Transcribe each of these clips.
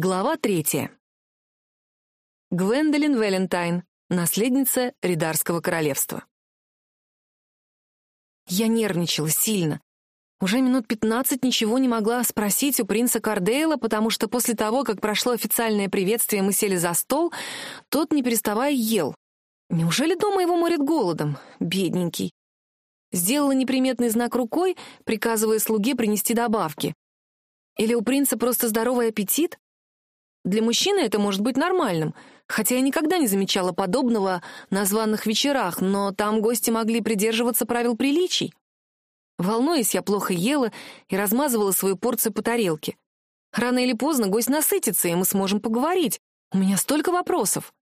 Глава третья. Гвендолин Валентайн, наследница Ридарского королевства. Я нервничала сильно. Уже минут пятнадцать ничего не могла спросить у принца Кардейла, потому что после того, как прошло официальное приветствие, мы сели за стол, тот, не переставая, ел. Неужели дома его морит голодом? Бедненький. Сделала неприметный знак рукой, приказывая слуге принести добавки. Или у принца просто здоровый аппетит? Для мужчины это может быть нормальным, хотя я никогда не замечала подобного на званых вечерах, но там гости могли придерживаться правил приличий. Волнуясь, я плохо ела и размазывала свою порцию по тарелке. Рано или поздно гость насытится, и мы сможем поговорить. У меня столько вопросов.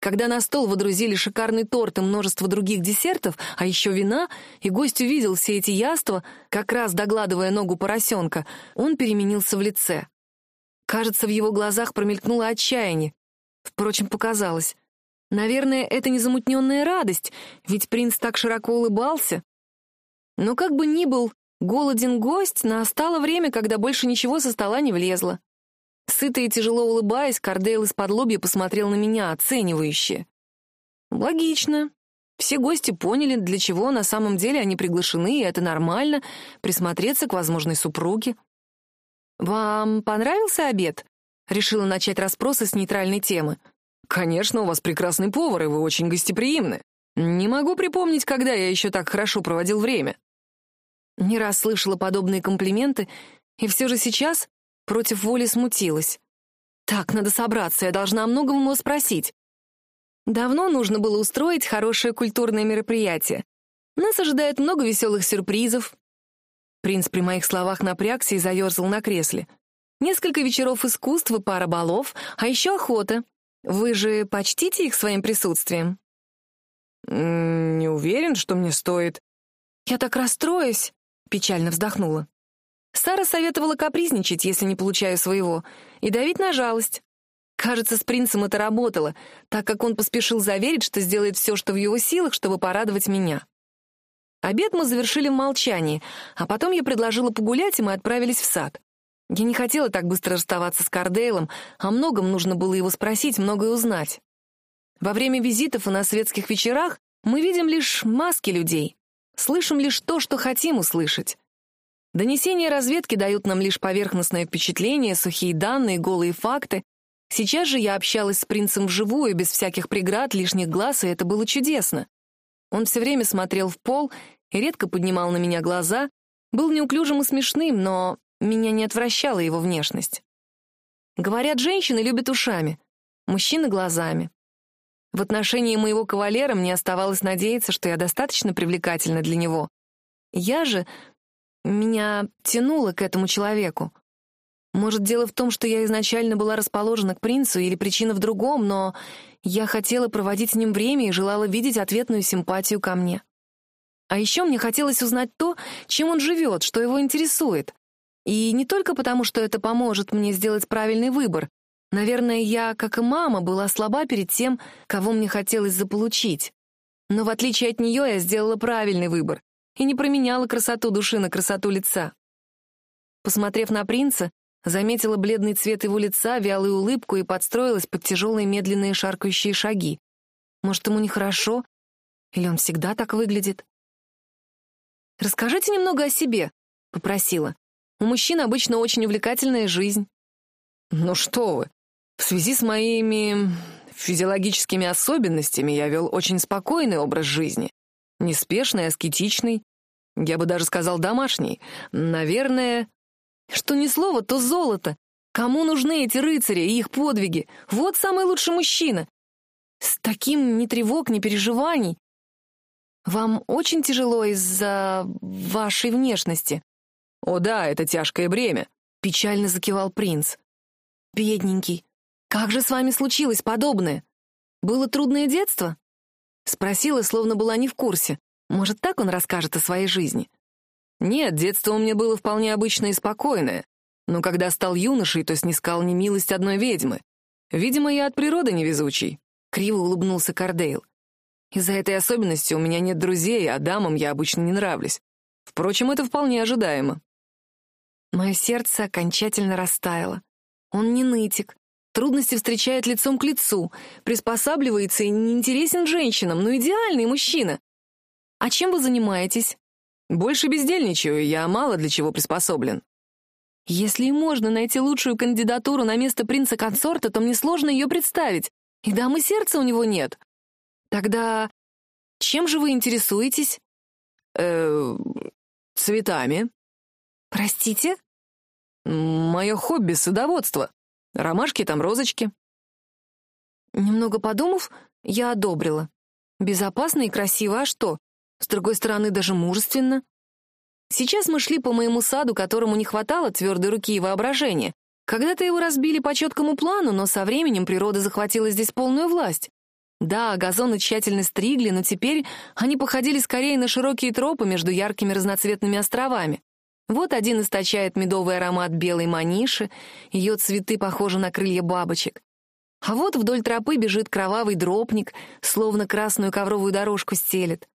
Когда на стол водрузили шикарный торт и множество других десертов, а еще вина, и гость увидел все эти яства, как раз догладывая ногу поросенка, он переменился в лице. Кажется, в его глазах промелькнуло отчаяние. Впрочем, показалось. Наверное, это незамутненная радость, ведь принц так широко улыбался. Но как бы ни был голоден гость, настало время, когда больше ничего со стола не влезло. Сытый и тяжело улыбаясь, Кардейл из-под лобья посмотрел на меня, оценивающе. Логично. Все гости поняли, для чего на самом деле они приглашены, и это нормально — присмотреться к возможной супруге. «Вам понравился обед?» — решила начать расспросы с нейтральной темы. «Конечно, у вас прекрасный повар, и вы очень гостеприимны. Не могу припомнить, когда я еще так хорошо проводил время». Не раз слышала подобные комплименты, и все же сейчас против воли смутилась. «Так, надо собраться, я должна о многом его спросить». Давно нужно было устроить хорошее культурное мероприятие. Нас ожидает много веселых сюрпризов, Принц при моих словах напрягся и заерзал на кресле. «Несколько вечеров искусств и пара балов, а еще охота. Вы же почтите их своим присутствием?» «Не уверен, что мне стоит». «Я так расстроюсь», — печально вздохнула. Сара советовала капризничать, если не получаю своего, и давить на жалость. Кажется, с принцем это работало, так как он поспешил заверить, что сделает все, что в его силах, чтобы порадовать меня. Обед мы завершили в молчании, а потом я предложила погулять, и мы отправились в сад. Я не хотела так быстро расставаться с Кардейлом, о многом нужно было его спросить, многое узнать. Во время визитов и на светских вечерах мы видим лишь маски людей, слышим лишь то, что хотим услышать. Донесения разведки дают нам лишь поверхностное впечатление, сухие данные, голые факты. Сейчас же я общалась с принцем вживую, без всяких преград, лишних глаз, и это было чудесно. Он все время смотрел в пол и редко поднимал на меня глаза, был неуклюжим и смешным, но меня не отвращала его внешность. Говорят, женщины любят ушами, мужчины — глазами. В отношении моего кавалера мне оставалось надеяться, что я достаточно привлекательна для него. Я же... Меня тянуло к этому человеку. Может, дело в том, что я изначально была расположена к принцу, или причина в другом, но я хотела проводить с ним время и желала видеть ответную симпатию ко мне. А еще мне хотелось узнать то, чем он живет, что его интересует. И не только потому, что это поможет мне сделать правильный выбор. Наверное, я, как и мама, была слаба перед тем, кого мне хотелось заполучить. Но в отличие от нее я сделала правильный выбор и не променяла красоту души на красоту лица. Посмотрев на принца, заметила бледный цвет его лица, вялую улыбку и подстроилась под тяжелые медленные шаркающие шаги. Может, ему нехорошо? Или он всегда так выглядит? «Расскажите немного о себе», — попросила. «У мужчин обычно очень увлекательная жизнь». «Ну что вы, в связи с моими физиологическими особенностями я вел очень спокойный образ жизни. Неспешный, аскетичный, я бы даже сказал домашний. Наверное, что ни слово, то золото. Кому нужны эти рыцари и их подвиги? Вот самый лучший мужчина. С таким ни тревог, ни переживаний. Вам очень тяжело из-за вашей внешности. О да, это тяжкое бремя. Печально закивал принц. Бедненький. Как же с вами случилось подобное? Было трудное детство? Спросила, словно была не в курсе. Может, так он расскажет о своей жизни? Нет, детство у меня было вполне обычное и спокойное. Но когда стал юношей, то снискал немилость одной ведьмы. Видимо, я от природы невезучий. Криво улыбнулся Кардейл. Из-за этой особенности у меня нет друзей, а дамам я обычно не нравлюсь. Впрочем, это вполне ожидаемо. Мое сердце окончательно растаяло. Он не нытик, трудности встречает лицом к лицу, приспосабливается и не интересен женщинам, но идеальный мужчина. А чем вы занимаетесь? Больше бездельничаю, я мало для чего приспособлен. Если и можно найти лучшую кандидатуру на место принца-консорта, то мне сложно ее представить. И дамы сердца у него нет. Тогда чем же вы интересуетесь? Э, цветами. Простите? Мое хобби — садоводство. Ромашки там, розочки. Немного подумав, я одобрила. Безопасно и красиво, а что? С другой стороны, даже мужественно. Сейчас мы шли по моему саду, которому не хватало твердой руки и воображения. Когда-то его разбили по четкому плану, но со временем природа захватила здесь полную власть. Да, газоны тщательно стригли, но теперь они походили скорее на широкие тропы между яркими разноцветными островами. Вот один источает медовый аромат белой маниши, ее цветы похожи на крылья бабочек. А вот вдоль тропы бежит кровавый дропник, словно красную ковровую дорожку стелет.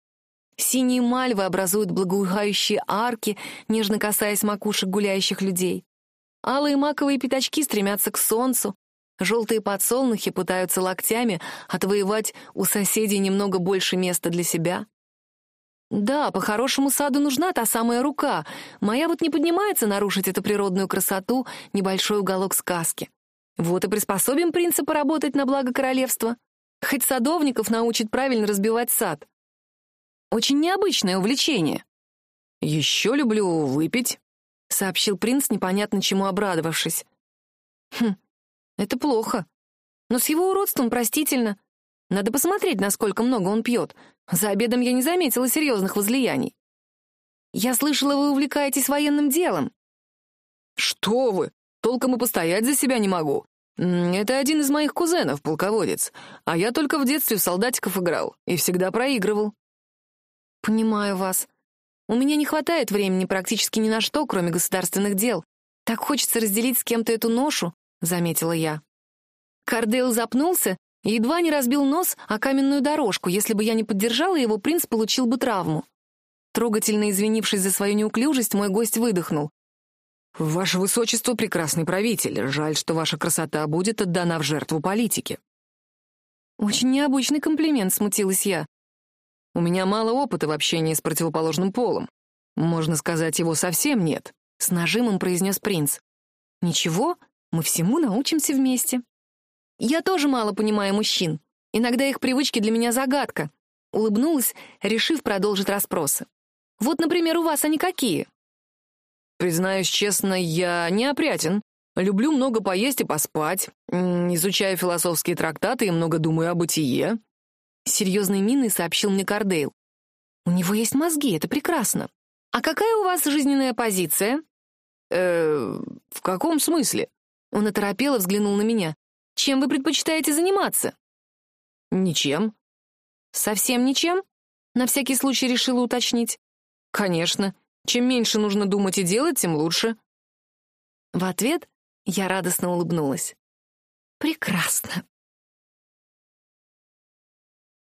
Синие мальвы образуют благоухающие арки, нежно касаясь макушек гуляющих людей. Алые маковые пятачки стремятся к солнцу, желтые подсолнухи пытаются локтями отвоевать у соседей немного больше места для себя. Да, по хорошему саду нужна та самая рука. Моя вот не поднимается нарушить эту природную красоту, небольшой уголок сказки. Вот и приспособим принца поработать на благо королевства. Хоть садовников научит правильно разбивать сад. Очень необычное увлечение. Еще люблю выпить, — сообщил принц, непонятно чему обрадовавшись. Хм, это плохо. Но с его уродством простительно. Надо посмотреть, насколько много он пьет. За обедом я не заметила серьезных возлияний. Я слышала, вы увлекаетесь военным делом. Что вы? Толком и постоять за себя не могу. Это один из моих кузенов, полководец. А я только в детстве в солдатиков играл и всегда проигрывал. «Понимаю вас. У меня не хватает времени практически ни на что, кроме государственных дел. Так хочется разделить с кем-то эту ношу», — заметила я. Кардейл запнулся и едва не разбил нос о каменную дорожку. Если бы я не поддержала его, принц получил бы травму. Трогательно извинившись за свою неуклюжесть, мой гость выдохнул. «Ваше высочество — прекрасный правитель. Жаль, что ваша красота будет отдана в жертву политике». «Очень необычный комплимент», — смутилась я. У меня мало опыта в общении с противоположным полом. Можно сказать, его совсем нет», — с нажимом произнес принц. «Ничего, мы всему научимся вместе». «Я тоже мало понимаю мужчин. Иногда их привычки для меня загадка», — улыбнулась, решив продолжить расспросы. «Вот, например, у вас они какие?» «Признаюсь честно, я неопрятен. Люблю много поесть и поспать, изучаю философские трактаты и много думаю о бытие», — серьезной миной сообщил мне Кардейл. «У него есть мозги, это прекрасно. А какая у вас жизненная позиция?» «Э, в каком смысле?» Он оторопело взглянул на меня. «Чем вы предпочитаете заниматься?» «Ничем». «Совсем ничем?» На всякий случай решила уточнить. «Конечно. Чем меньше нужно думать и делать, тем лучше». В ответ я радостно улыбнулась. «Прекрасно.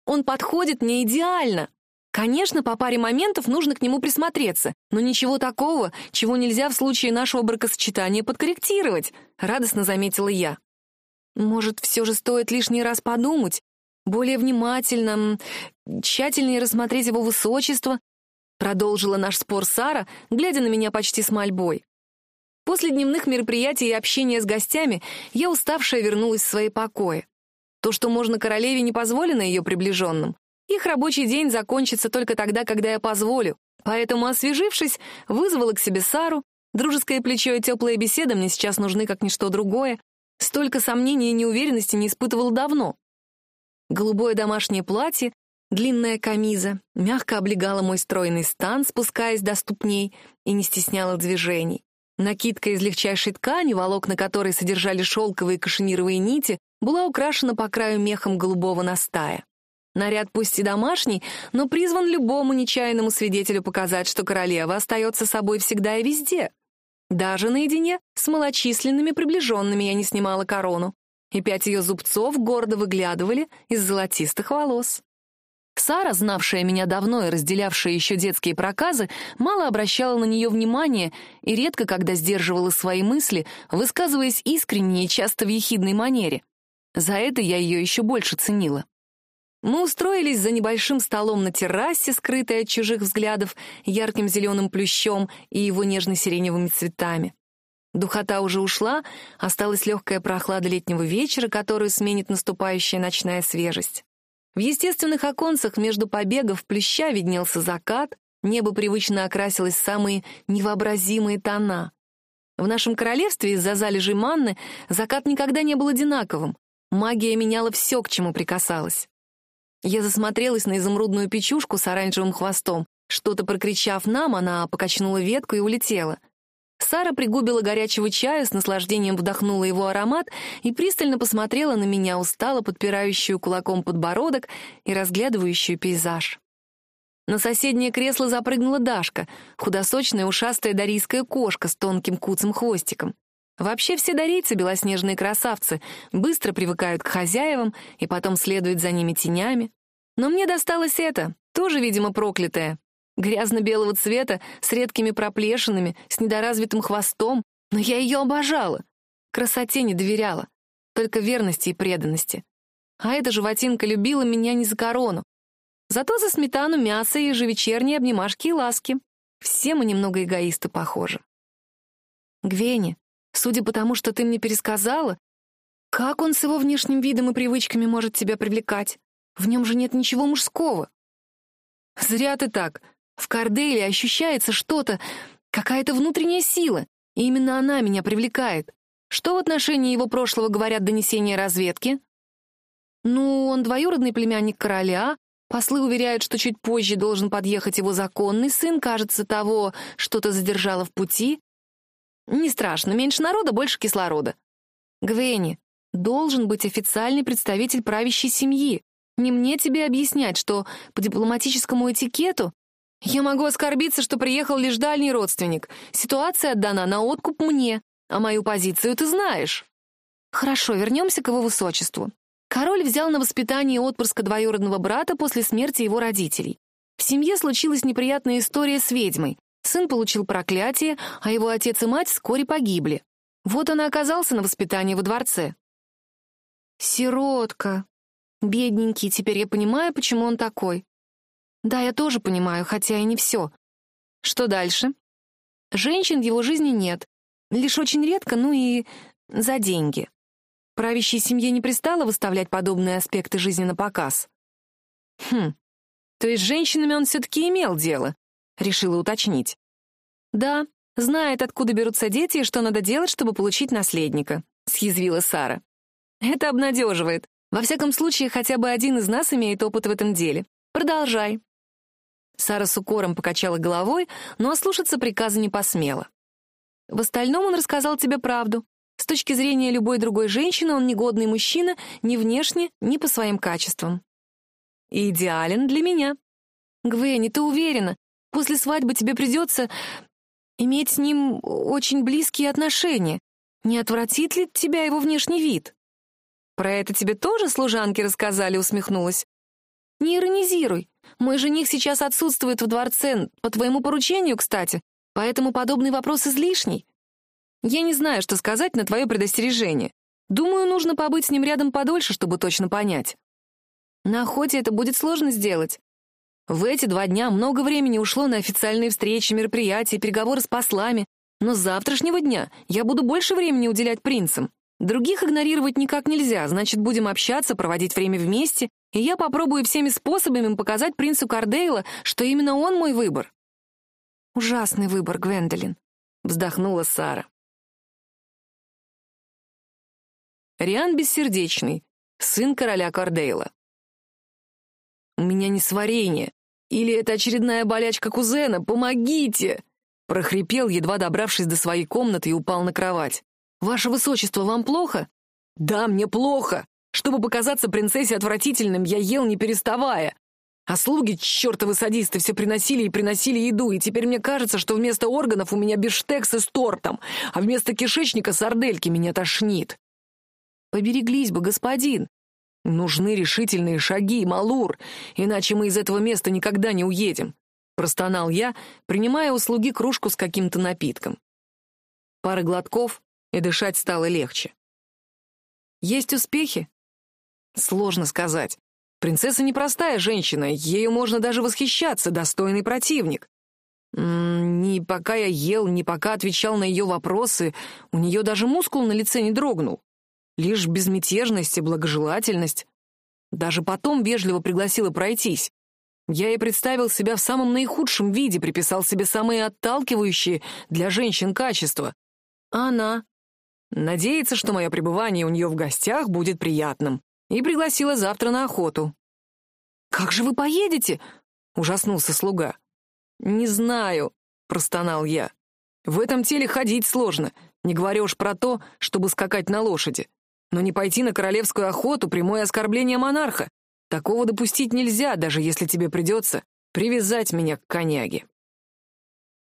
Он подходит мне идеально. Конечно, по паре моментов нужно к нему присмотреться, но ничего такого, чего нельзя в случае нашего бракосочетания подкорректировать, радостно заметила я. Может, все же стоит лишний раз подумать, более внимательно, тщательнее рассмотреть его высочество, продолжила наш спор Сара, глядя на меня почти с мольбой. После дневных мероприятий и общения с гостями я уставшая вернулась в свои покои. То, что можно королеве, не позволено ее приближенным. Их рабочий день закончится только тогда, когда я позволю. Поэтому, освежившись, вызвала к себе Сару. Дружеское плечо и теплая беседа мне сейчас нужны как ничто другое. Столько сомнений и неуверенности не испытывала давно. Голубое домашнее платье, длинная камиза, мягко облегала мой стройный стан, спускаясь до ступней, и не стесняла движений. Накидка из легчайшей ткани, волокна которой содержали шелковые кашемировые нити, была украшена по краю мехом голубого настая. Наряд пусть и домашний, но призван любому нечаянному свидетелю показать, что королева остается собой всегда и везде. Даже наедине с малочисленными приближенными я не снимала корону, и пять ее зубцов гордо выглядывали из золотистых волос. Сара, знавшая меня давно и разделявшая еще детские проказы, мало обращала на нее внимания и редко когда сдерживала свои мысли, высказываясь искренне и часто в ехидной манере. За это я ее еще больше ценила. Мы устроились за небольшим столом на террасе, скрытой от чужих взглядов, ярким зеленым плющом и его нежно-сиреневыми цветами. Духота уже ушла, осталась легкая прохлада летнего вечера, которую сменит наступающая ночная свежесть. В естественных оконцах между побегов плюща виднелся закат, небо привычно окрасилось в самые невообразимые тона. В нашем королевстве из-за залежей манны закат никогда не был одинаковым. Магия меняла все, к чему прикасалась. Я засмотрелась на изумрудную печушку с оранжевым хвостом. Что-то прокричав нам, она покачнула ветку и улетела — Сара пригубила горячего чая, с наслаждением вдохнула его аромат и пристально посмотрела на меня, устало подпирающую кулаком подбородок и разглядывающую пейзаж. На соседнее кресло запрыгнула Дашка, худосочная ушастая дарийская кошка с тонким куцым хвостиком. Вообще все дарийцы — белоснежные красавцы, быстро привыкают к хозяевам и потом следуют за ними тенями. Но мне досталось это, тоже, видимо, проклятое, Грязно-белого цвета, с редкими проплешинами, с недоразвитым хвостом, но я ее обожала. Красоте не доверяла, только верности и преданности. А эта животинка любила меня не за корону. Зато за сметану, мясо и ежевечерние обнимашки и ласки. Все мы немного эгоисты похожи. Гвени, судя по тому, что ты мне пересказала, как он с его внешним видом и привычками может тебя привлекать? В нем же нет ничего мужского. Зря ты так. В Корделе ощущается что-то, какая-то внутренняя сила, и именно она меня привлекает. Что в отношении его прошлого говорят донесения разведки? Ну, он двоюродный племянник короля, послы уверяют, что чуть позже должен подъехать его законный сын, кажется, того что-то задержало в пути. Не страшно, меньше народа, больше кислорода. Гвенни, должен быть официальный представитель правящей семьи. Не мне тебе объяснять, что по дипломатическому этикету я могу оскорбиться, что приехал лишь дальний родственник. Ситуация отдана на откуп мне, а мою позицию ты знаешь. Хорошо, вернемся к его высочеству. Король взял на воспитание отпрыска двоюродного брата после смерти его родителей. В семье случилась неприятная история с ведьмой. Сын получил проклятие, а его отец и мать вскоре погибли. Вот он и оказался на воспитании во дворце. Сиротка. Бедненький, теперь я понимаю, почему он такой. Да, я тоже понимаю, хотя и не все. Что дальше? Женщин в его жизни нет. Лишь очень редко, ну и за деньги. Правящей семье не пристало выставлять подобные аспекты жизни на показ. Хм, то есть с женщинами он все-таки имел дело, решила уточнить. Да, знает, откуда берутся дети и что надо делать, чтобы получить наследника, съязвила Сара. Это обнадеживает. Во всяком случае, хотя бы один из нас имеет опыт в этом деле. Продолжай. Сара с укором покачала головой, но ослушаться приказа не посмела. «В остальном он рассказал тебе правду. С точки зрения любой другой женщины он негодный мужчина ни внешне, ни по своим качествам. И идеален для меня. Гвенни, ты уверена, после свадьбы тебе придется иметь с ним очень близкие отношения. Не отвратит ли тебя его внешний вид?» «Про это тебе тоже служанки рассказали?» — усмехнулась. «Не иронизируй. Мой жених сейчас отсутствует в дворце, по твоему поручению, кстати, поэтому подобный вопрос излишний. Я не знаю, что сказать на твое предостережение. Думаю, нужно побыть с ним рядом подольше, чтобы точно понять. На охоте это будет сложно сделать. В эти два дня много времени ушло на официальные встречи, мероприятия, переговоры с послами, но с завтрашнего дня я буду больше времени уделять принцам. Других игнорировать никак нельзя, значит, будем общаться, проводить время вместе и я попробую всеми способами показать принцу Кардейла, что именно он мой выбор. Ужасный выбор, Гвендолин, вздохнула Сара. Риан Бессердечный, сын короля Кардейла. У меня несварение. Или это очередная болячка кузена? Помогите! прохрипел, едва добравшись до своей комнаты и упал на кровать. «Ваше высочество, вам плохо?» «Да, мне плохо. Чтобы показаться принцессе отвратительным, я ел не переставая. А слуги, чертовы садисты, все приносили и приносили еду, и теперь мне кажется, что вместо органов у меня бифштексы с тортом, а вместо кишечника сардельки меня тошнит. Побереглись бы, господин. Нужны решительные шаги, Малур, иначе мы из этого места никогда не уедем. Простонал я, принимая услуги кружку с каким-то напитком. Пара глотков, и дышать стало легче. Есть успехи? Сложно сказать. Принцесса непростая женщина, ею можно даже восхищаться, достойный противник. Ни пока я ел, ни пока отвечал на ее вопросы, у нее даже мускул на лице не дрогнул. Лишь безмятежность и благожелательность. Даже потом вежливо пригласила пройтись. Я ей представил себя в самом наихудшем виде, приписал себе самые отталкивающие для женщин качества. А она надеется, что мое пребывание у нее в гостях будет приятным, и пригласила завтра на охоту. «Как же вы поедете?» — ужаснулся слуга. «Не знаю», — простонал я. «В этом теле ходить сложно, не говоря уж про то, чтобы скакать на лошади. Но не пойти на королевскую охоту — прямое оскорбление монарха. Такого допустить нельзя, даже если тебе придется привязать меня к коняге.